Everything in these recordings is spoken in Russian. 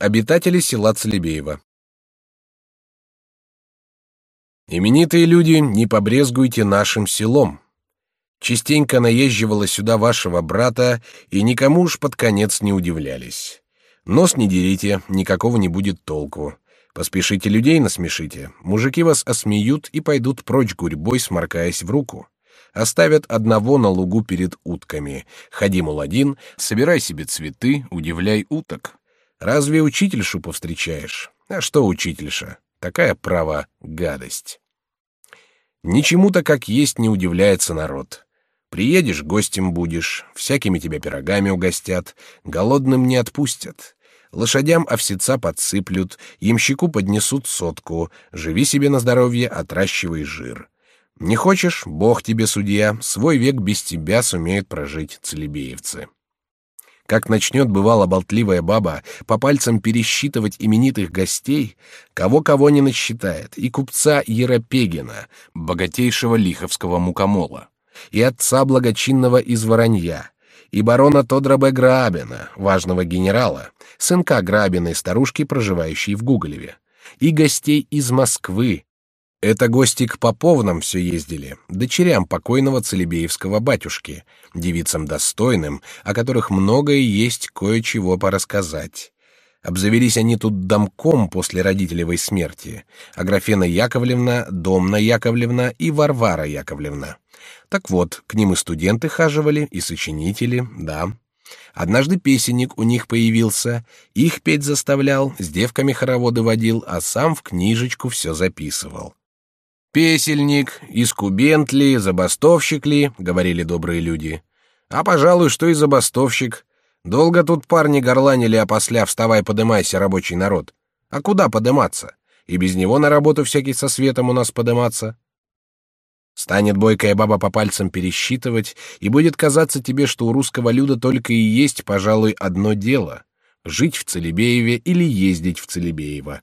Обитатели села Целебеево. Именитые люди, не побрезгуйте нашим селом. Частенько наезживала сюда вашего брата, и никому уж под конец не удивлялись. Нос не дерите, никакого не будет толку. Поспешите людей насмешите, мужики вас осмеют и пойдут прочь гурьбой, сморкаясь в руку. Оставят одного на лугу перед утками. Ходи, мол, один, собирай себе цветы, удивляй уток. Разве учительшу повстречаешь? А что учительша? Такая права гадость. Ничему-то как есть не удивляется народ. Приедешь, гостем будешь, всякими тебя пирогами угостят, голодным не отпустят. Лошадям овсеца подсыплют, ямщику поднесут сотку, живи себе на здоровье, отращивай жир. Не хочешь, бог тебе судья, свой век без тебя сумеют прожить целебеевцы. Как начнет, бывало, болтливая баба по пальцам пересчитывать именитых гостей, кого-кого не насчитает, и купца Еропегина, богатейшего лиховского мукомола, и отца благочинного из Воронья, и барона Тодора Б. Грабина, важного генерала, сынка Грабиной старушки, проживающей в Гуголеве, и гостей из Москвы, это гости к Поповным все ездили, дочерям покойного Целебеевского батюшки, девицам достойным, о которых многое есть кое-чего порассказать. Обзавелись они тут домком после родителевой смерти. Аграфена Яковлевна, Домна Яковлевна и Варвара Яковлевна. Так вот, к ним и студенты хаживали, и сочинители, да. Однажды песенник у них появился, их петь заставлял, с девками хороводы водил, а сам в книжечку все записывал. Песельник, искубент ли, забастовщик ли, говорили добрые люди. А, пожалуй, что и забастовщик. Долго тут парни горланили, а после вставай, подымайся, рабочий народ. А куда подыматься? И без него на работу всякий со светом у нас подыматься. Станет бойкая баба по пальцам пересчитывать, и будет казаться тебе, что у русского люда только и есть, пожалуй, одно дело — жить в Целебееве или ездить в Целебеево.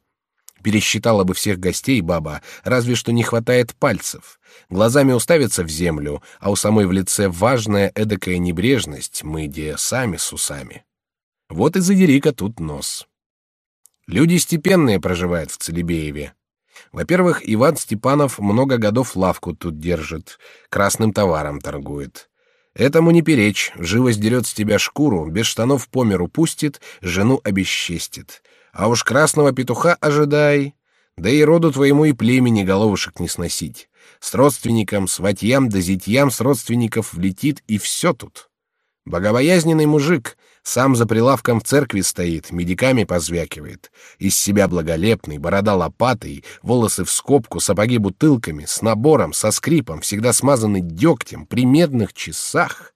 Пересчитала бы всех гостей баба, разве что не хватает пальцев. Глазами уставится в землю, а у самой в лице важная эдакая небрежность, мы где сами с усами. Вот и задери-ка тут нос. Люди степенные проживают в Целебееве. Во-первых, Иван Степанов много годов лавку тут держит, красным товаром торгует. Этому не перечь, живо сдерет с тебя шкуру, без штанов по миру пустит, жену обесчестит. А уж красного петуха ожидай, да и роду твоему и племени головушек не сносить. С родственником, сватьям да зятьям с родственников влетит, и все тут. Богобоязненный мужик, сам за прилавком в церкви стоит, медиками позвякивает. Из себя благолепный, борода лопатой, волосы в скобку, сапоги бутылками, с набором, со скрипом, всегда смазанный дегтем, при медных часах.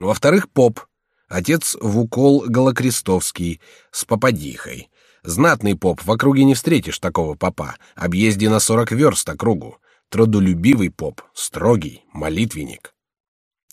Во-вторых, поп, Отец в укол Голокрестовский с попадихой. Знатный поп, в округе не встретишь такого попа. Объезди на сорок верст округу. Трудолюбивый поп, строгий, молитвенник.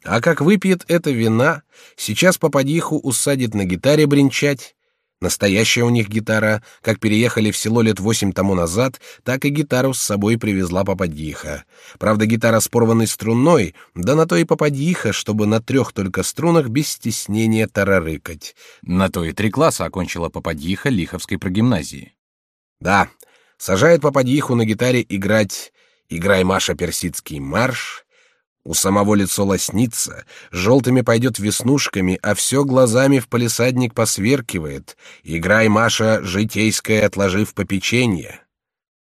А как выпьет это вина, сейчас попадиху усадит на гитаре бренчать, Настоящая у них гитара, как переехали в село лет восемь тому назад, так и гитару с собой привезла попадьиха. Правда, гитара с порванной струной, да на то и попадьиха, чтобы на трех только струнах без стеснения тарарыкать. На то и три класса окончила попадьиха Лиховской прогимназии. Да, сажает попадьиху на гитаре играть «Играй, Маша, персидский марш», у самого лицо лоснится, желтыми пойдет веснушками, а все глазами в палисадник посверкивает. Играй, Маша, житейское, отложив попеченье.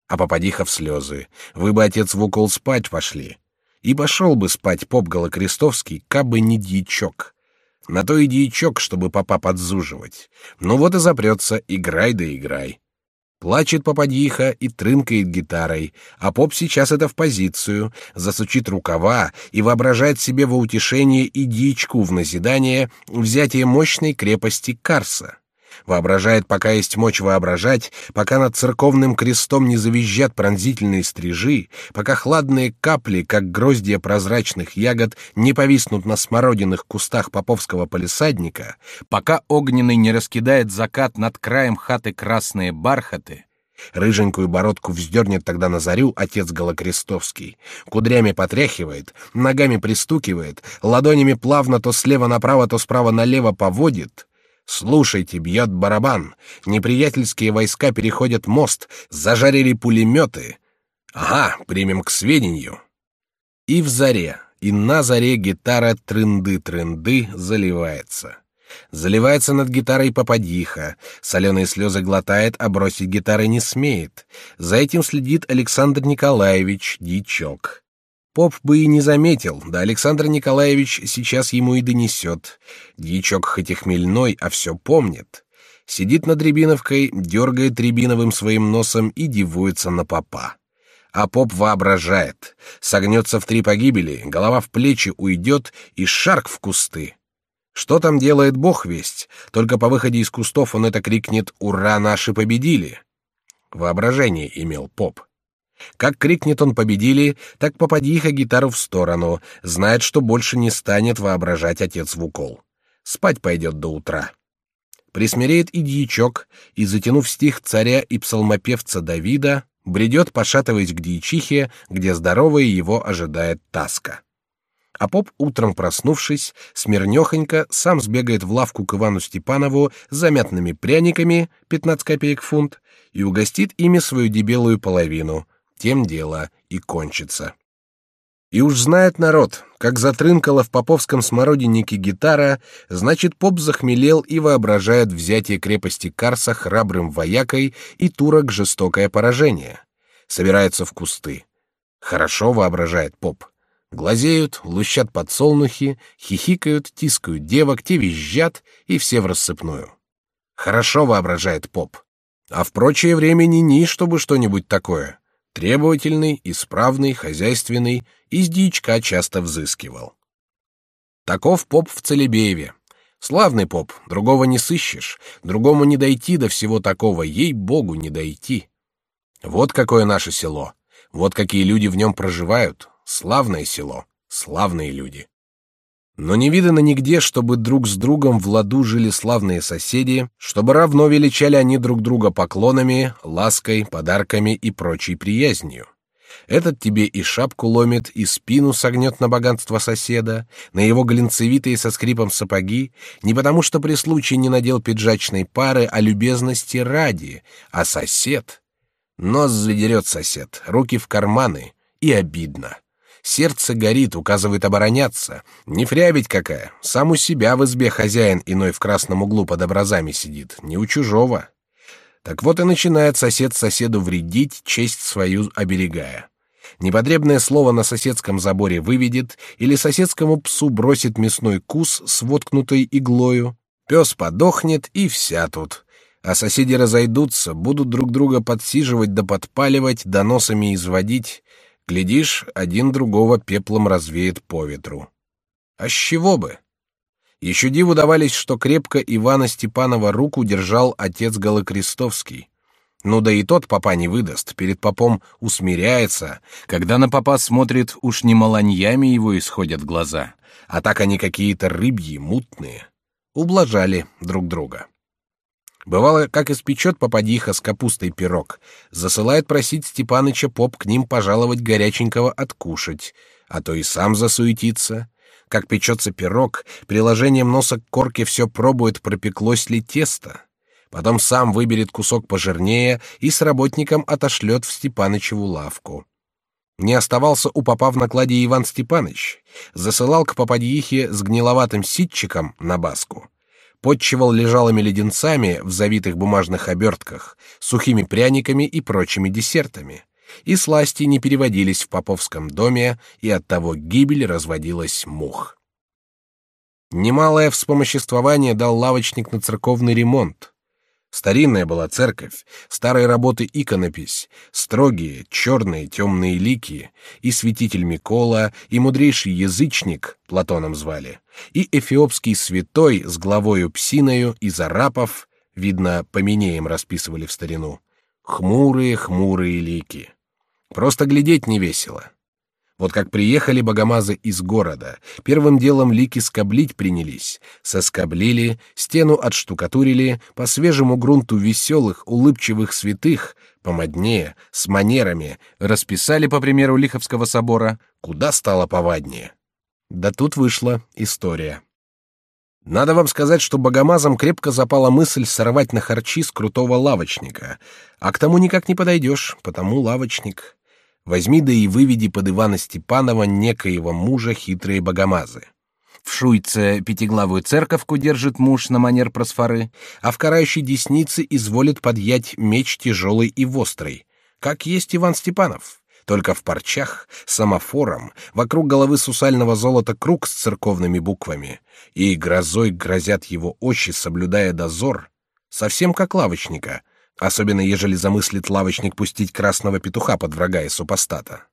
А попадиха в слезы. Вы бы, отец, в укол спать пошли. И пошел бы спать поп Голокрестовский, кабы не дьячок. На то и дьячок, чтобы папа подзуживать. Ну вот и запрется, играй да играй. Плачет попадьиха и трынкает гитарой, а поп сейчас это в позицию, засучит рукава и воображает себе во утешение и дичку в назидание взятие мощной крепости Карса. Воображает, пока есть мочь воображать, пока над церковным крестом не завизжат пронзительные стрижи, пока хладные капли, как гроздья прозрачных ягод, не повиснут на смородиных кустах поповского полисадника, пока огненный не раскидает закат над краем хаты красные бархаты, Рыженькую бородку вздернет тогда на зарю отец Голокрестовский. Кудрями потряхивает, ногами пристукивает, ладонями плавно то слева направо, то справа налево поводит. Слушайте, бьет барабан. Неприятельские войска переходят мост, зажарили пулеметы. Ага, примем к сведению. И в заре, и на заре гитара трынды-трынды заливается. Заливается над гитарой попадьиха, соленые слезы глотает, а бросить гитары не смеет. За этим следит Александр Николаевич, дичок. Поп бы и не заметил, да Александр Николаевич сейчас ему и донесет. Дьячок хоть и хмельной, а все помнит. Сидит над Рябиновкой, дергает Рябиновым своим носом и дивуется на попа. А поп воображает. Согнется в три погибели, голова в плечи уйдет и шарк в кусты. Что там делает бог весть? Только по выходе из кустов он это крикнет «Ура, наши победили!» Воображение имел поп. Как крикнет он «победили», так попадиха гитару в сторону, знает, что больше не станет воображать отец в укол. Спать пойдет до утра. Присмиреет и дьячок, и, затянув стих царя и псалмопевца Давида, бредет, пошатываясь к дьячихе, где здоровая его ожидает таска. А поп, утром проснувшись, смирнёхонько сам сбегает в лавку к Ивану Степанову с замятными пряниками, 15 копеек фунт, и угостит ими свою дебелую половину, тем дело и кончится. И уж знает народ, как затрынкала в поповском смородиннике гитара, значит, поп захмелел и воображает взятие крепости Карса храбрым воякой и турок жестокое поражение. Собирается в кусты. Хорошо воображает поп. Глазеют, лущат подсолнухи, хихикают, тискают девок, те визжат, и все в рассыпную. Хорошо воображает поп. А в прочее время ни ни, чтобы что-нибудь такое. Требовательный, исправный, хозяйственный, из дичка часто взыскивал. Таков поп в Целебееве. Славный поп, другого не сыщешь, другому не дойти до всего такого, ей-богу, не дойти. Вот какое наше село, вот какие люди в нем проживают, славное село, славные люди. Но не видано нигде, чтобы друг с другом в ладу жили славные соседи, чтобы равно величали они друг друга поклонами, лаской, подарками и прочей приязнью. Этот тебе и шапку ломит, и спину согнет на богатство соседа, на его глинцевитые со скрипом сапоги, не потому что при случае не надел пиджачной пары, а любезности ради, а сосед. Нос задерет сосед, руки в карманы, и обидно. Сердце горит, указывает обороняться. Не фрябить какая. Сам у себя в избе хозяин иной в красном углу под образами сидит, не у чужого. Так вот и начинает сосед соседу вредить, честь свою оберегая. Непотребное слово на соседском заборе выведет или соседскому псу бросит мясной кус с воткнутой иглою. Пес подохнет и вся тут. А соседи разойдутся, будут друг друга подсиживать да подпаливать, доносами изводить. Глядишь, один другого пеплом развеет по ветру. А с чего бы? Еще диву давались, что крепко Ивана Степанова руку держал отец Голокрестовский. Ну да и тот папа не выдаст, перед попом усмиряется. Когда на папа смотрит, уж не маланьями его исходят глаза, а так они какие-то рыбьи, мутные. Ублажали друг друга. Бывало, как испечет попадиха с капустой пирог, засылает просить Степаныча поп к ним пожаловать горяченького откушать, а то и сам засуетится. Как печется пирог, приложением носа к корке все пробует, пропеклось ли тесто. Потом сам выберет кусок пожирнее и с работником отошлет в Степанычеву лавку. Не оставался у попа в накладе Иван Степаныч, засылал к попадьихе с гниловатым ситчиком на баску подчивал лежалыми леденцами в завитых бумажных обертках, сухими пряниками и прочими десертами. И сласти не переводились в поповском доме, и оттого гибель разводилась мух. Немалое вспомоществование дал лавочник на церковный ремонт. Старинная была церковь, старой работы иконопись, строгие, черные, темные лики, и святитель Микола, и мудрейший язычник, Платоном звали, и эфиопский святой с главою псиною из арапов, видно, поменеем расписывали в старину, хмурые, хмурые лики. Просто глядеть не весело. Вот как приехали богомазы из города, первым делом лики скоблить принялись. Соскоблили, стену отштукатурили, по свежему грунту веселых, улыбчивых святых, помоднее, с манерами, расписали по примеру Лиховского собора, куда стало поваднее. Да тут вышла история. Надо вам сказать, что богомазам крепко запала мысль сорвать на харчи с крутого лавочника, а к тому никак не подойдешь, потому лавочник. Возьми да и выведи под Ивана Степанова некоего мужа хитрые богомазы. В Шуйце пятиглавую церковку держит муж на манер просфоры, а в карающей деснице изволит подъять меч тяжелый и вострый, как есть Иван Степанов только в парчах, самофором, вокруг головы сусального золота круг с церковными буквами, и грозой грозят его очи, соблюдая дозор, совсем как лавочника, особенно ежели замыслит лавочник пустить красного петуха под врага и супостата.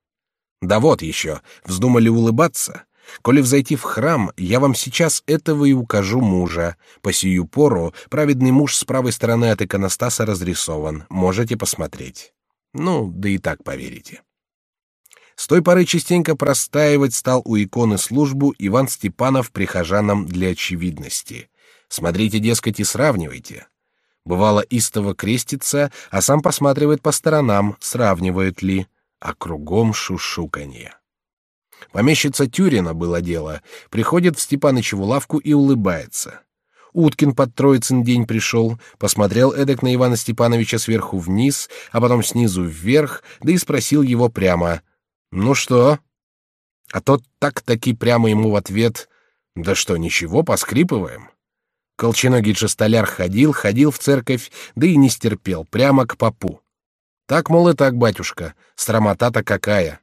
Да вот еще, вздумали улыбаться. Коли взойти в храм, я вам сейчас этого и укажу мужа. По сию пору праведный муж с правой стороны от иконостаса разрисован. Можете посмотреть. Ну, да и так поверите. С той поры частенько простаивать стал у иконы службу Иван Степанов прихожанам для очевидности. Смотрите, дескать, и сравнивайте. Бывало истово крестится, а сам посматривает по сторонам, сравнивает ли, а кругом шушуканье. Помещица Тюрина было дело, приходит в Степанычеву лавку и улыбается. Уткин под Троицын день пришел, посмотрел эдак на Ивана Степановича сверху вниз, а потом снизу вверх, да и спросил его прямо — ну что? А тот так-таки прямо ему в ответ: "Да что, ничего, поскрипываем". Колченогий же столяр ходил, ходил в церковь, да и не стерпел, прямо к попу. Так, мол, и так, батюшка, стромота-то какая.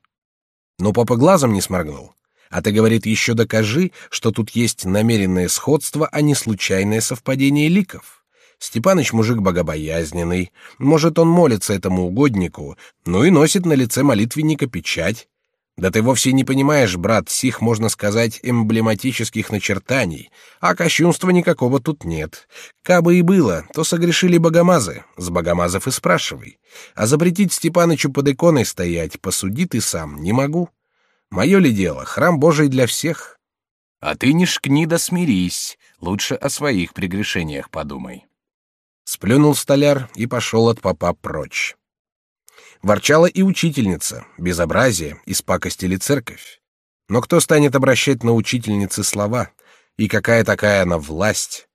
Но папа глазом не сморгнул. А ты, говорит, еще докажи, что тут есть намеренное сходство, а не случайное совпадение ликов. Степаныч мужик богобоязненный, может, он молится этому угоднику, ну и носит на лице молитвенника печать. Да ты вовсе не понимаешь, брат, сих, можно сказать, эмблематических начертаний, а кощунства никакого тут нет. Кабы и было, то согрешили богомазы, с богомазов и спрашивай. А запретить Степанычу под иконой стоять, посуди ты сам, не могу. Мое ли дело, храм Божий для всех? А ты не шкни да смирись, лучше о своих прегрешениях подумай. Сплюнул столяр и пошел от папа прочь. Ворчала и учительница, безобразие, испакостили церковь. Но кто станет обращать на учительницы слова? И какая такая она власть?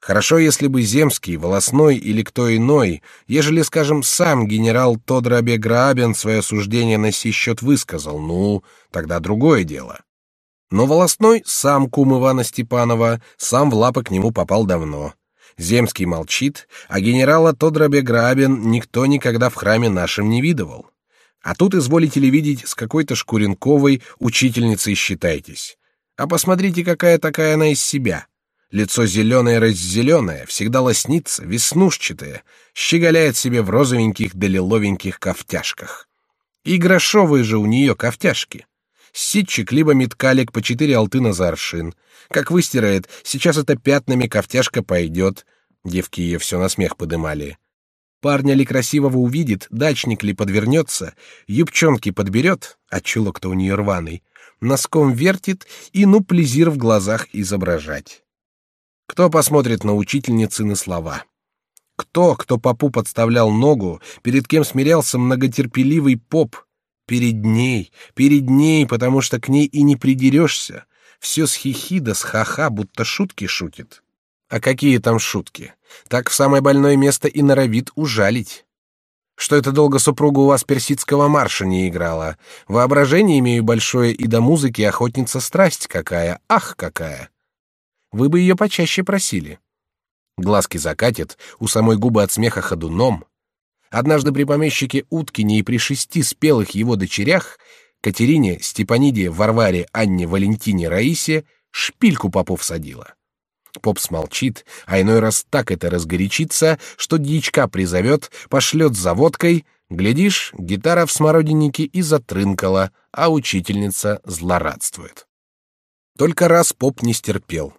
Хорошо, если бы земский, волосной или кто иной, ежели, скажем, сам генерал Тодробе Грабен свое суждение на сей счет высказал, ну, тогда другое дело. Но волосной сам кум Ивана Степанова, сам в лапы к нему попал давно — Земский молчит, а генерала Тодробе Грабин никто никогда в храме нашем не видывал. А тут изволите ли видеть с какой-то Шкуренковой учительницей считайтесь. А посмотрите, какая такая она из себя. Лицо зеленое-раззеленое, всегда лоснится, веснушчатое, щеголяет себе в розовеньких да лиловеньких кофтяшках. И грошовые же у нее кофтяшки. Ситчик либо меткалик по четыре алтына за аршин — как выстирает, сейчас это пятнами кофтяшка пойдет. Девки ее все на смех подымали. Парня ли красивого увидит, дачник ли подвернется, юбчонки подберет, а чулок-то у нее рваный, носком вертит и ну плезир в глазах изображать. Кто посмотрит на учительницы на слова? Кто, кто попу подставлял ногу, перед кем смирялся многотерпеливый поп? Перед ней, перед ней, потому что к ней и не придерешься все с хихида, с ха-ха, будто шутки шутит. А какие там шутки? Так в самое больное место и норовит ужалить. Что это долго супруга у вас персидского марша не играла? Воображение имею большое и до музыки охотница страсть какая, ах какая! Вы бы ее почаще просили. Глазки закатит, у самой губы от смеха ходуном. Однажды при помещике Уткине и при шести спелых его дочерях Катерине, Степаниде, Варваре, Анне, Валентине, Раисе шпильку попов садила. Поп смолчит, а иной раз так это разгорячится, что дьячка призовет, пошлет за водкой, глядишь, гитара в смородиннике и затрынкала, а учительница злорадствует. Только раз поп не стерпел.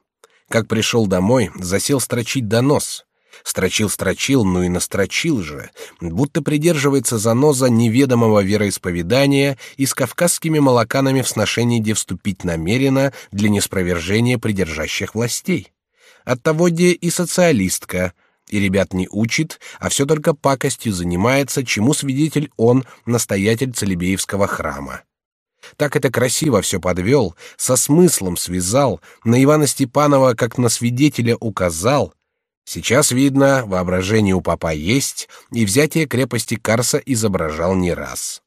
Как пришел домой, засел строчить донос. Строчил-строчил, ну и настрочил же, будто придерживается заноза неведомого вероисповедания и с кавказскими молоканами в сношении где вступить намеренно для неспровержения придержащих властей. Оттого где и социалистка, и ребят не учит, а все только пакостью занимается, чему свидетель он, настоятель Целебеевского храма. так это красиво все подвел, со смыслом связал, на Ивана Степанова как на свидетеля указал. Сейчас видно, воображение у папа есть, и взятие крепости Карса изображал не раз.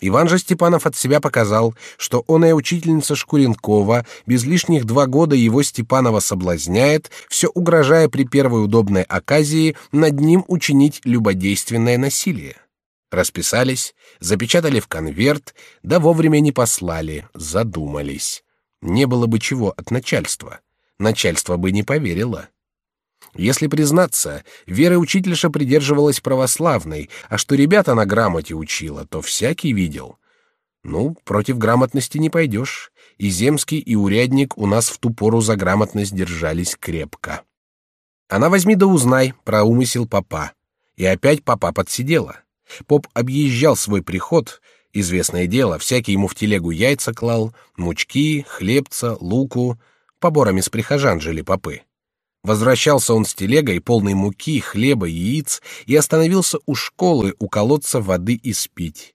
Иван же Степанов от себя показал, что он и учительница Шкуренкова без лишних два года его Степанова соблазняет, все угрожая при первой удобной оказии над ним учинить любодейственное насилие. Расписались, запечатали в конверт, да вовремя не послали, задумались. Не было бы чего от начальства. Начальство бы не поверило. Если признаться, Вера учительша придерживалась православной, а что ребята на грамоте учила, то всякий видел. Ну, против грамотности не пойдешь. И земский, и урядник у нас в ту пору за грамотность держались крепко. Она возьми да узнай про умысел папа. И опять папа подсидела. Поп объезжал свой приход, известное дело, всякий ему в телегу яйца клал, мучки, хлебца, луку, поборами с прихожан жили попы. Возвращался он с телегой, полной муки, хлеба, яиц, и остановился у школы, у колодца воды испить.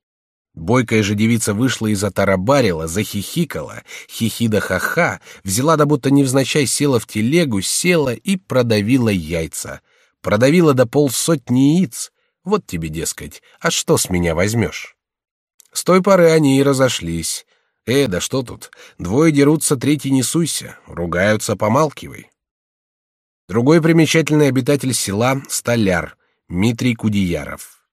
Бойкая же девица вышла и затарабарила, захихикала, хихида ха-ха, взяла да будто невзначай села в телегу, села и продавила яйца. Продавила до полсотни яиц. Вот тебе, дескать, а что с меня возьмешь? С той поры они и разошлись. Э, да что тут, двое дерутся, третий не суйся, ругаются, помалкивай. Другой примечательный обитатель села — столяр, Митрий Кудеяров.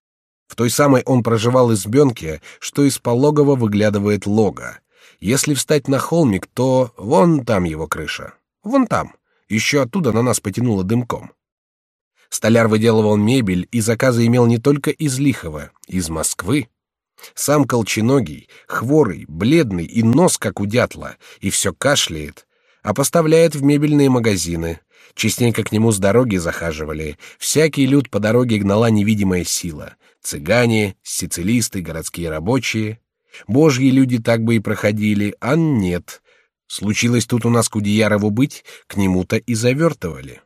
В той самой он проживал избенке, что из пологого выглядывает лога. Если встать на холмик, то вон там его крыша. Вон там. Еще оттуда на нас потянуло дымком. Столяр выделывал мебель и заказы имел не только из Лихова, из Москвы. Сам колченогий, хворый, бледный и нос как у дятла, и все кашляет, а поставляет в мебельные магазины, Частенько к нему с дороги захаживали. Всякий люд по дороге гнала невидимая сила. Цыгане, сицилисты, городские рабочие. Божьи люди так бы и проходили, а нет. Случилось тут у нас Кудеярову быть, к нему-то и завертывали.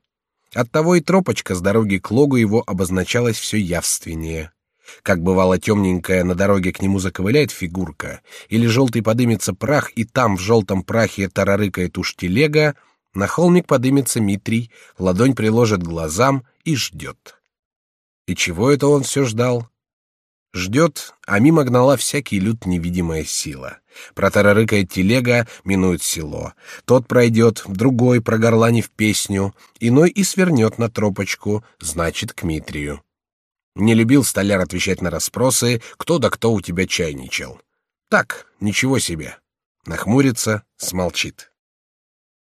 Оттого и тропочка с дороги к логу его обозначалась все явственнее. Как бывало темненькая на дороге к нему заковыляет фигурка, или желтый подымется прах, и там в желтом прахе тарарыкает уж телега, на холмик подымется Митрий, ладонь приложит глазам и ждет. И чего это он все ждал? Ждет, а мимо гнала всякий люд невидимая сила. Протарарыкает телега, минует село. Тот пройдет, другой, прогорланив песню, иной и свернет на тропочку, значит, к Митрию. Не любил столяр отвечать на расспросы, кто да кто у тебя чайничал. Так, ничего себе. Нахмурится, смолчит.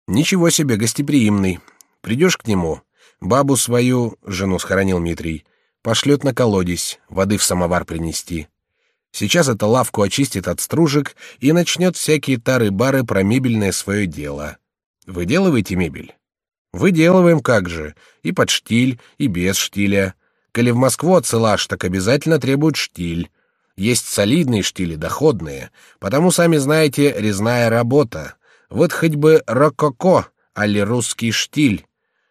Ничего себе, гостеприимный. Придешь к нему, бабу свою, жену схоронил Митрий, пошлет на колодец, воды в самовар принести. Сейчас это лавку очистит от стружек и начнет всякие тары-бары про мебельное свое дело. Выделываете мебель? Выделываем как же, и под штиль, и без штиля. Коли в Москву отсылашь, так обязательно требуют штиль. Есть солидные штили, доходные, потому, сами знаете, резная работа. Вот хоть бы рококо, али русский штиль.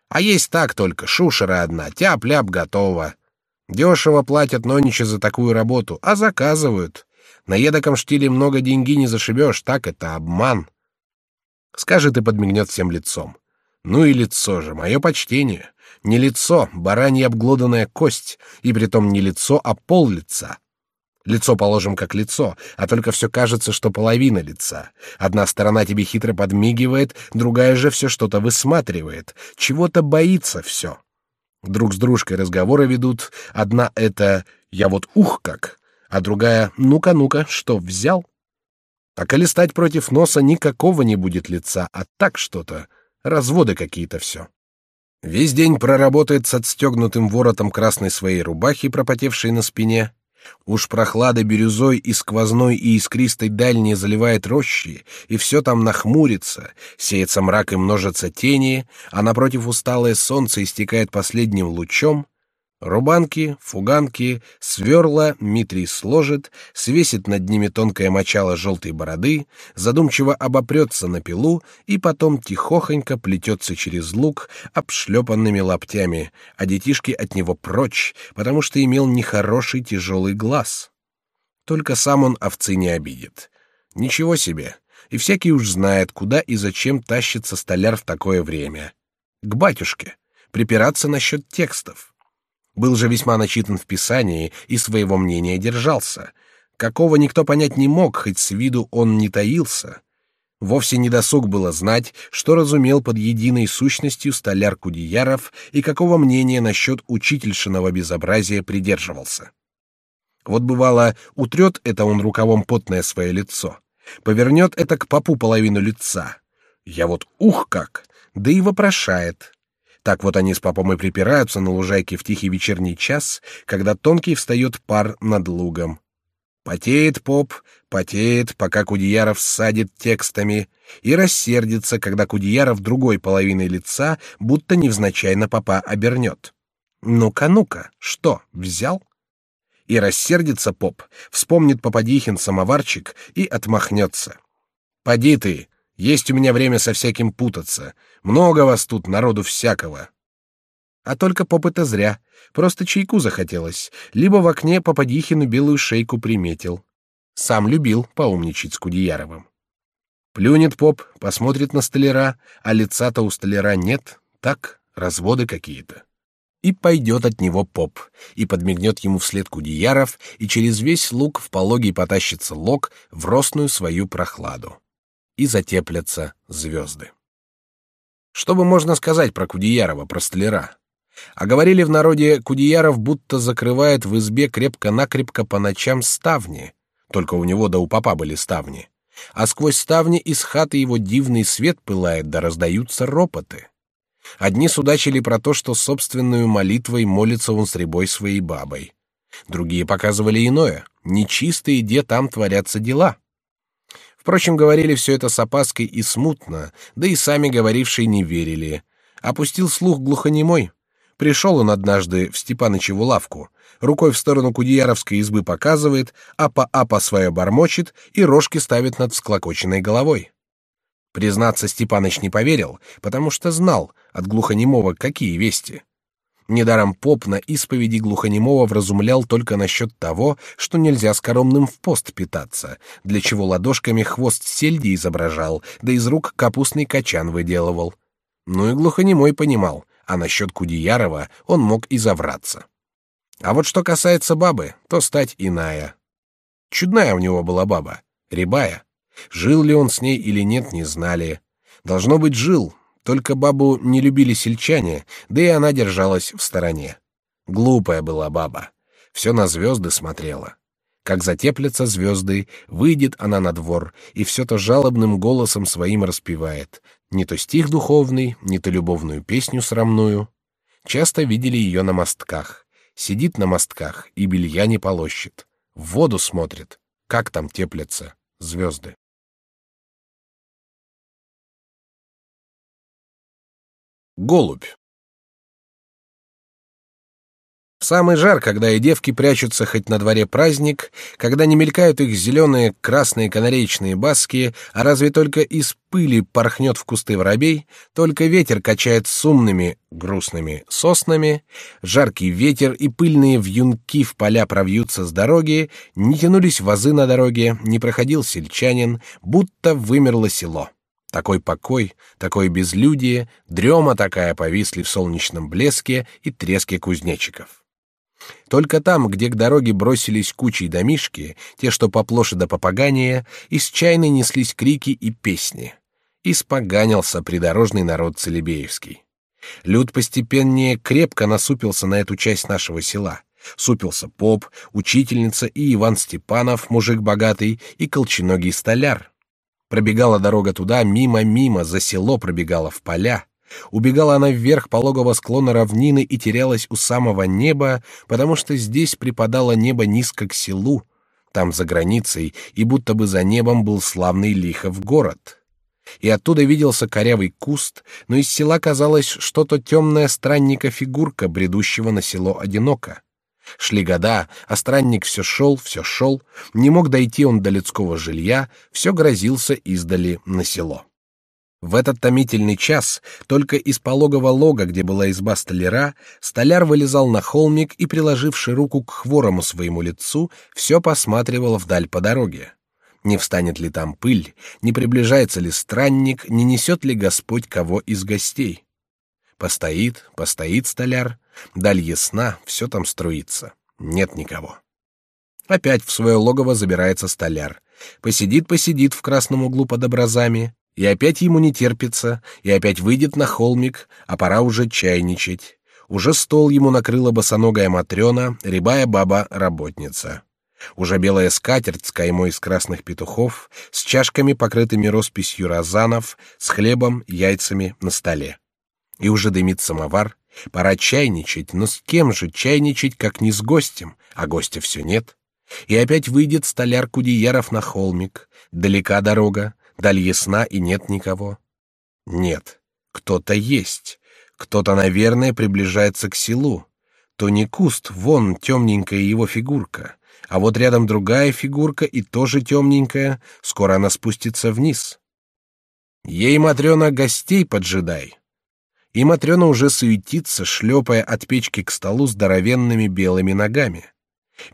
А есть так только, шушера одна, тяп-ляп готово. Дешево платят ноничи за такую работу, а заказывают. На едоком штиле много деньги не зашибешь, так это обман. Скажет и подмигнет всем лицом. Ну и лицо же, мое почтение. Не лицо, баранья обглоданная кость, и притом не лицо, а пол лица. Лицо положим как лицо, а только все кажется, что половина лица. Одна сторона тебе хитро подмигивает, другая же все что-то высматривает, чего-то боится все. Друг с дружкой разговоры ведут. Одна это «я вот ух как», а другая «ну-ка, ну-ка, что, взял?» А коли стать против носа, никакого не будет лица, а так что-то, разводы какие-то все. Весь день проработает с отстегнутым воротом красной своей рубахи, пропотевшей на спине, Уж прохлада бирюзой и сквозной и искристой дальней заливает рощи, и все там нахмурится, сеется мрак и множатся тени, а напротив усталое солнце истекает последним лучом, Рубанки, фуганки, сверла Митрий сложит, свесит над ними тонкое мочало желтой бороды, задумчиво обопрется на пилу и потом тихохонько плетется через луг обшлепанными лаптями, а детишки от него прочь, потому что имел нехороший тяжелый глаз. Только сам он овцы не обидит. Ничего себе! И всякий уж знает, куда и зачем тащится столяр в такое время. К батюшке. Припираться насчет текстов. Был же весьма начитан в Писании и своего мнения держался. Какого никто понять не мог, хоть с виду он не таился. Вовсе не досуг было знать, что разумел под единой сущностью столяр Кудеяров и какого мнения насчет учительшиного безобразия придерживался. Вот бывало, утрет это он рукавом потное свое лицо, повернет это к попу половину лица. Я вот ух как, да и вопрошает. Так вот они с попом и припираются на лужайке в тихий вечерний час, когда тонкий встает пар над лугом. Потеет поп, потеет, пока Кудеяров садит текстами, и рассердится, когда Кудеяров другой половиной лица будто невзначай на попа обернет. Ну-ка, ну-ка, что, взял? И рассердится поп, вспомнит попадихин самоварчик и отмахнется. Поди ты, есть у меня время со всяким путаться. Много вас тут, народу всякого. А только поп-то зря. Просто чайку захотелось. Либо в окне Попадихину белую шейку приметил. Сам любил поумничать с Кудеяровым. Плюнет поп, посмотрит на столяра, а лица-то у столяра нет, так, разводы какие-то. И пойдет от него поп, и подмигнет ему вслед Кудеяров, и через весь луг в пологий потащится лог в росную свою прохладу. И затеплятся звезды. Что бы можно сказать про Кудеярова, про столяра? А говорили в народе, Кудеяров будто закрывает в избе крепко-накрепко по ночам ставни. Только у него да у папа были ставни. А сквозь ставни из хаты его дивный свет пылает, да раздаются ропоты. Одни судачили про то, что собственную молитвой молится он с рябой своей бабой. Другие показывали иное. Нечистые где там творятся дела. Впрочем, говорили все это с опаской и смутно, да и сами говорившие не верили. Опустил слух глухонемой, Пришел он однажды в Степанычеву лавку, рукой в сторону Кудеяровской избы показывает, апа-апа свое бормочет и рожки ставит над всклокоченной головой. Признаться, Степаныч не поверил, потому что знал от глухонемого какие вести. Недаром поп на исповеди глухонемого вразумлял только насчет того, что нельзя скоромным в пост питаться, для чего ладошками хвост сельди изображал, да из рук капустный качан выделывал. Ну и глухонемой понимал, а насчет Кудеярова он мог и завраться. А вот что касается бабы, то стать иная. Чудная у него была баба, рябая. Жил ли он с ней или нет, не знали. Должно быть, жил, только бабу не любили сельчане, да и она держалась в стороне. Глупая была баба, все на звезды смотрела. Как затеплятся звезды, выйдет она на двор и все то жалобным голосом своим распевает, не то стих духовный, не то любовную песню срамную. Часто видели ее на мостках. Сидит на мостках и белья не полощет. В воду смотрит, как там теплятся звезды. Голубь. самый жар, когда и девки прячутся хоть на дворе праздник, когда не мелькают их зеленые, красные канареечные баски, а разве только из пыли порхнет в кусты воробей, только ветер качает с умными, грустными соснами, жаркий ветер и пыльные вьюнки в поля провьются с дороги, не тянулись вазы на дороге, не проходил сельчанин, будто вымерло село. Такой покой, такое безлюдие, дрема такая повисли в солнечном блеске и треске кузнечиков. Только там, где к дороге бросились кучей домишки, те, что поплоше до попагания, из чайной неслись крики и песни. Испоганился придорожный народ Целебеевский. Люд постепеннее крепко насупился на эту часть нашего села. Супился поп, учительница и Иван Степанов, мужик богатый, и колченогий столяр. Пробегала дорога туда, мимо-мимо, за село пробегала в поля. Убегала она вверх пологого склона равнины и терялась у самого неба, потому что здесь припадало небо низко к селу, там за границей, и будто бы за небом был славный Лихов город. И оттуда виделся корявый куст, но из села казалось что-то темная странника фигурка, бредущего на село одиноко. Шли года, а странник все шел, все шел, не мог дойти он до людского жилья, все грозился издали на село. В этот томительный час только из пологого лога, где была изба столяра, столяр вылезал на холмик и, приложивши руку к хворому своему лицу, все посматривал вдаль по дороге. Не встанет ли там пыль, не приближается ли странник, не несет ли Господь кого из гостей? Постоит, постоит столяр, даль ясна, все там струится. Нет никого. Опять в свое логово забирается столяр. Посидит-посидит в красном углу под образами, и опять ему не терпится, и опять выйдет на холмик, а пора уже чайничать. Уже стол ему накрыла босоногая матрена, рябая баба-работница. Уже белая скатерть с каймой из красных петухов, с чашками, покрытыми росписью розанов, с хлебом, яйцами на столе. И уже дымит самовар. Пора чайничать, но с кем же чайничать, как не с гостем, а гостя все нет. И опять выйдет столяр Кудеяров на холмик. Далека дорога, даль ясна и нет никого. Нет, кто-то есть. Кто-то, наверное, приближается к селу. То не куст, вон темненькая его фигурка. А вот рядом другая фигурка и тоже темненькая. Скоро она спустится вниз. Ей, Матрена, гостей поджидай. И Матрена уже суетится, шлепая от печки к столу здоровенными белыми ногами.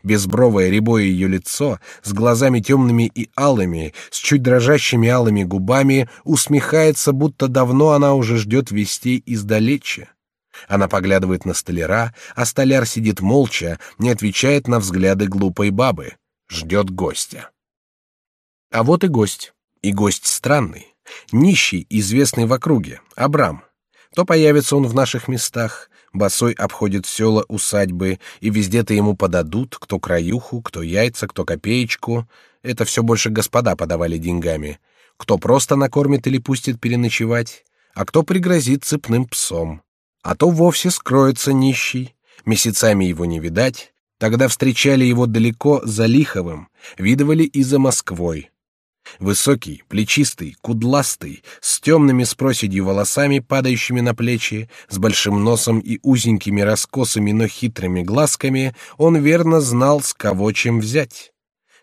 Безбровое рябое ее лицо, с глазами темными и алыми, с чуть дрожащими алыми губами, усмехается, будто давно она уже ждет вестей издалече. Она поглядывает на столяра, а столяр сидит молча, не отвечает на взгляды глупой бабы, ждет гостя. А вот и гость, и гость странный, нищий, известный в округе, Абрам. То появится он в наших местах, босой обходит села усадьбы, и везде-то ему подадут, кто краюху, кто яйца, кто копеечку. Это все больше господа подавали деньгами. Кто просто накормит или пустит переночевать, а кто пригрозит цепным псом. А то вовсе скроется нищий, месяцами его не видать. Тогда встречали его далеко за Лиховым, видывали и за Москвой. Высокий, плечистый, кудластый, с темными с проседью волосами, падающими на плечи, с большим носом и узенькими раскосыми, но хитрыми глазками, он верно знал, с кого чем взять.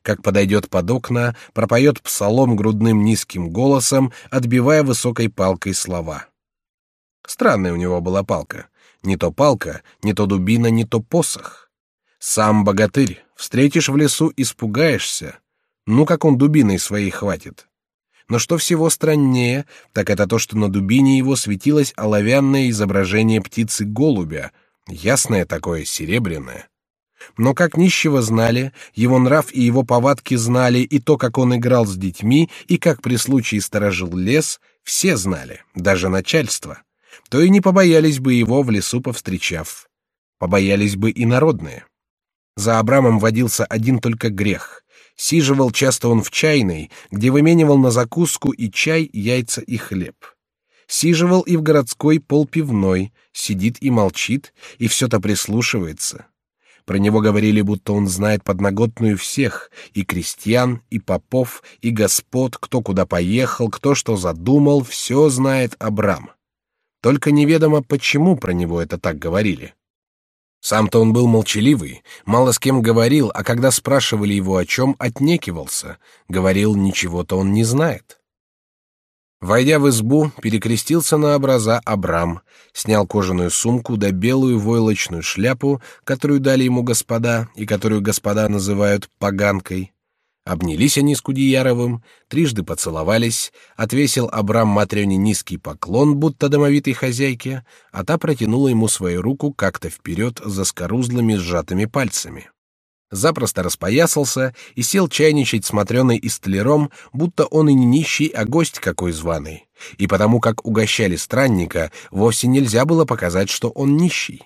Как подойдет под окна, пропоет псалом грудным низким голосом, отбивая высокой палкой слова. Странная у него была палка. Не то палка, не то дубина, не то посох. Сам богатырь, встретишь в лесу, испугаешься — ну, как он дубиной своей хватит. Но что всего страннее, так это то, что на дубине его светилось оловянное изображение птицы-голубя, ясное такое, серебряное. Но как нищего знали, его нрав и его повадки знали, и то, как он играл с детьми, и как при случае сторожил лес, все знали, даже начальство. То и не побоялись бы его в лесу повстречав. Побоялись бы и народные. За Абрамом водился один только грех. Сиживал часто он в чайной, где выменивал на закуску и чай, яйца и хлеб. Сиживал и в городской полпивной, сидит и молчит, и все-то прислушивается. Про него говорили, будто он знает подноготную всех, и крестьян, и попов, и господ, кто куда поехал, кто что задумал, все знает Абрам. Только неведомо, почему про него это так говорили. Сам-то он был молчаливый, мало с кем говорил, а когда спрашивали его о чем, отнекивался, говорил, ничего-то он не знает. Войдя в избу, перекрестился на образа Абрам, снял кожаную сумку да белую войлочную шляпу, которую дали ему господа и которую господа называют поганкой, Обнялись они с Кудеяровым, трижды поцеловались, отвесил Абрам Матрёне низкий поклон, будто домовитой хозяйке, а та протянула ему свою руку как-то вперед за скорузлыми сжатыми пальцами. Запросто распоясался и сел чайничать с Матрёной и столяром, будто он и не нищий, а гость какой званый. И потому как угощали странника, вовсе нельзя было показать, что он нищий.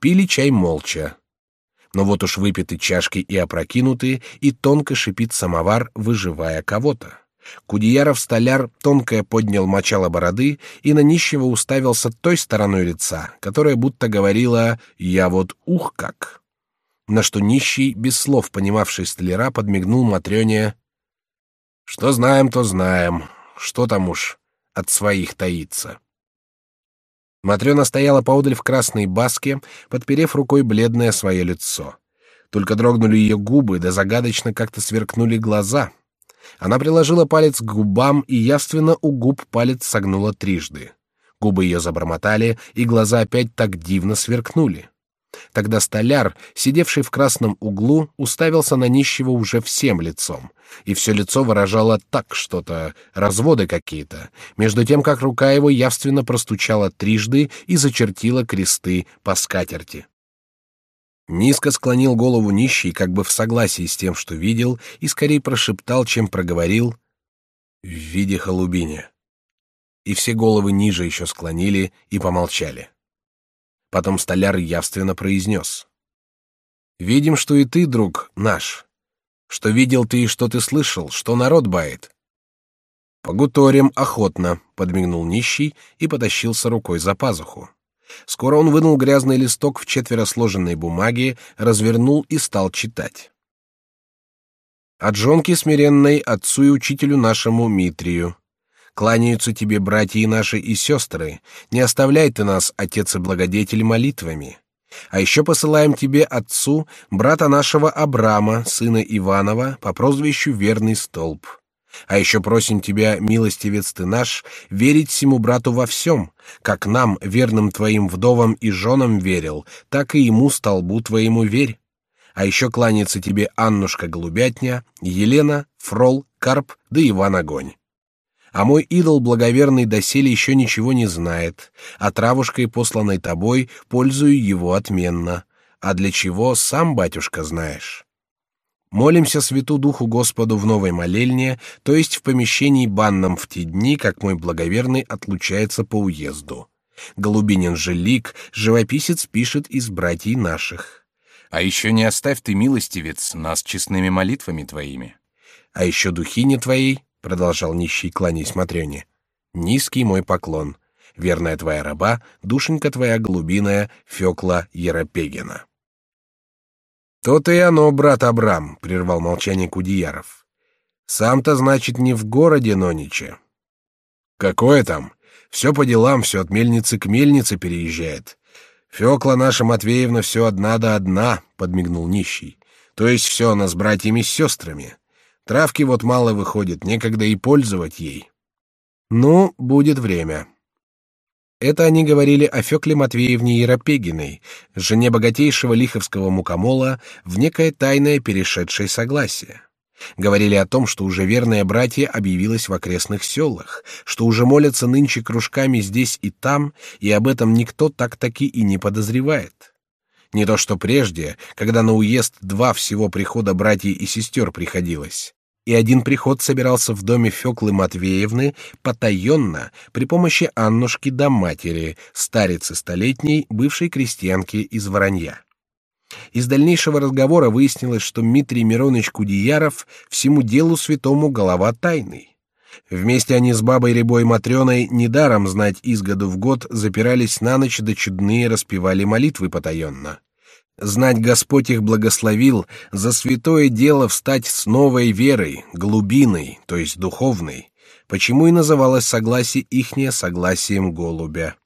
Пили чай молча, но вот уж выпиты чашки и опрокинуты, и тонко шипит самовар, выживая кого-то. Кудеяров столяр тонкое поднял мочало бороды и на нищего уставился той стороной лица, которая будто говорила «я вот ух как». На что нищий, без слов понимавший столяра, подмигнул Матрёне «Что знаем, то знаем. Что там уж от своих таится». Матрёна стояла поодаль в красной баске, подперев рукой бледное свое лицо. Только дрогнули ее губы, да загадочно как-то сверкнули глаза. Она приложила палец к губам, и явственно у губ палец согнула трижды. Губы ее забормотали, и глаза опять так дивно сверкнули. Тогда столяр, сидевший в красном углу, уставился на нищего уже всем лицом, и все лицо выражало так что-то, разводы какие-то, между тем, как рука его явственно простучала трижды и зачертила кресты по скатерти. Низко склонил голову нищий, как бы в согласии с тем, что видел, и скорее прошептал, чем проговорил «в виде холубиня». И все головы ниже еще склонили и помолчали. Потом столяр явственно произнес. «Видим, что и ты, друг, наш. Что видел ты и что ты слышал, что народ бает». «Погуторим охотно», — подмигнул нищий и потащился рукой за пазуху. Скоро он вынул грязный листок в четверо сложенной бумаги, развернул и стал читать. «От жонки смиренной отцу и учителю нашему Митрию. Кланяются тебе братья наши и сестры. Не оставляй ты нас, отец и благодетель, молитвами. А еще посылаем тебе отцу брата нашего Абрама, сына Иванова, по прозвищу Верный Столб. А еще просим тебя, милостивец ты наш, верить всему брату во всем, как нам, верным твоим вдовам и женам верил, так и ему, столбу твоему, верь. А еще кланяется тебе Аннушка Голубятня, Елена, Фрол, Карп да Иван Огонь. А мой идол благоверный доселе еще ничего не знает, а травушкой, посланной тобой, пользую его отменно. А для чего, сам, батюшка, знаешь. Молимся Святу Духу Господу в новой молельне, то есть в помещении банном в те дни, как мой благоверный отлучается по уезду. Голубинин же лик, живописец пишет из братьей наших. А еще не оставь ты, милостивец, нас честными молитвами твоими. А еще духине твоей, продолжал нищий, кланяясь Матрёне, низкий мой поклон. Верная твоя раба, душенька твоя голубиная, Фёкла Еропегина. То-то и оно, брат Абрам, прервал молчание Кудеяров. Сам-то значит не в городе Нониче. Какое там? Все по делам, все от мельницы к мельнице переезжает. Фёкла наша Матвеевна все одна да одна, подмигнул нищий. То есть все она с братьями с сестрами. Травки вот мало выходит, некогда и пользовать ей. Ну, будет время. Это они говорили о Фекле Матвеевне Еропегиной, жене богатейшего лиховского мукомола, в некое тайное перешедшее согласие. Говорили о том, что уже верное братье объявилось в окрестных селах, что уже молятся нынче кружками здесь и там, и об этом никто так-таки и не подозревает. Не то что прежде, когда на уезд два всего прихода братьев и сестер приходилось и один приход собирался в доме Феклы Матвеевны потаенно при помощи Аннушки до матери, старицы столетней, бывшей крестьянки из Воронья. Из дальнейшего разговора выяснилось, что Дмитрий Миронович Кудеяров всему делу святому голова тайный. Вместе они с бабой Рябой Матрёной недаром знать из года в год запирались на ночь да чудные распевали молитвы потаенно. Знать Господь их благословил за святое дело встать с новой верой, глубиной, то есть духовной, почему и называлось согласие ихнее согласием голубя.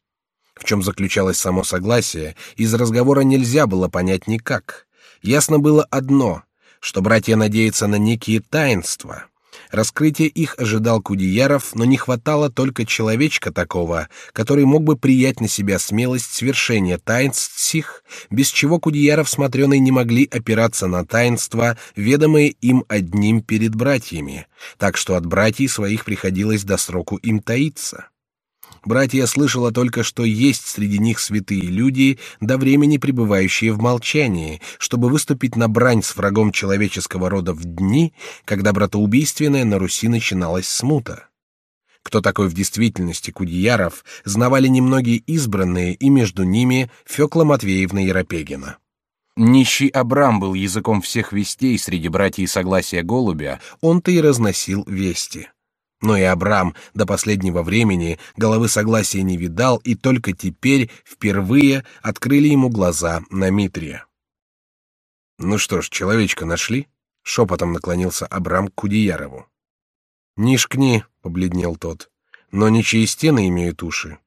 В чем заключалось само согласие, из разговора нельзя было понять никак. Ясно было одно, что братья надеются на некие таинства, Раскрытие их ожидал Кудеяров, но не хватало только человечка такого, который мог бы приять на себя смелость свершения таинств сих, без чего Кудеяров смотреный не могли опираться на таинства, ведомые им одним перед братьями, так что от братьев своих приходилось до сроку им таиться. Братья слышала только, что есть среди них святые люди, до времени пребывающие в молчании, чтобы выступить на брань с врагом человеческого рода в дни, когда братоубийственная на Руси начиналась смута. Кто такой в действительности Кудеяров, знавали немногие избранные, и между ними Фёкла Матвеевна Еропегина. Нищий Абрам был языком всех вестей среди братьев Согласия Голубя, он-то и разносил вести. Но и Абрам до последнего времени головы согласия не видал, и только теперь впервые открыли ему глаза на Митрия. Ну что ж, человечка нашли? Шепотом наклонился Абрам к Кудеярову. Не шкни, побледнел тот. Но ничьи стены имеют уши.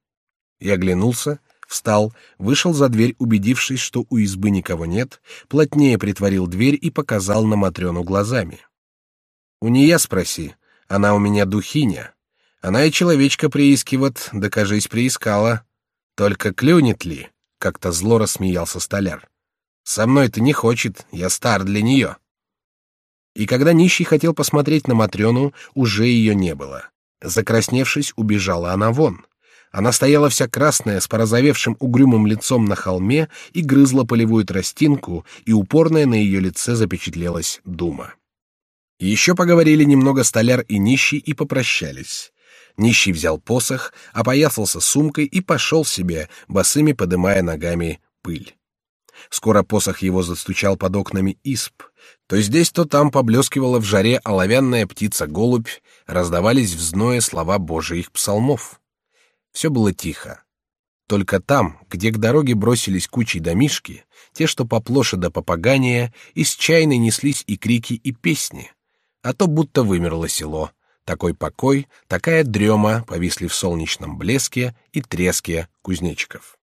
Я оглянулся, встал, вышел за дверь, убедившись, что у избы никого нет, плотнее притворил дверь и показал на Матрёну глазами. У нее спроси, она у меня духиня. Она и человечка приискивает, докажись приискала. Только клюнет ли? как-то зло рассмеялся столяр. Со мной-то не хочет, я стар для нее. И когда нищий хотел посмотреть на Матрёну, уже ее не было. Закрасневшись, убежала она вон. Она стояла вся красная, с порозовевшим угрюмым лицом на холме и грызла полевую тростинку, и упорная на ее лице запечатлелась дума. Еще поговорили немного столяр и нищий и попрощались. Нищий взял посох, опоясался сумкой и пошел себе, босыми подымая ногами пыль. Скоро посох его застучал под окнами исп. То здесь, то там поблескивала в жаре оловянная птица-голубь, раздавались в зное слова Божиих псалмов. Все было тихо. Только там, где к дороге бросились кучей домишки, те, что поплоше до попагания, из чайной неслись и крики, и песни. А то будто вымерло село. Такой покой, такая дрема повисли в солнечном блеске и треске кузнечиков.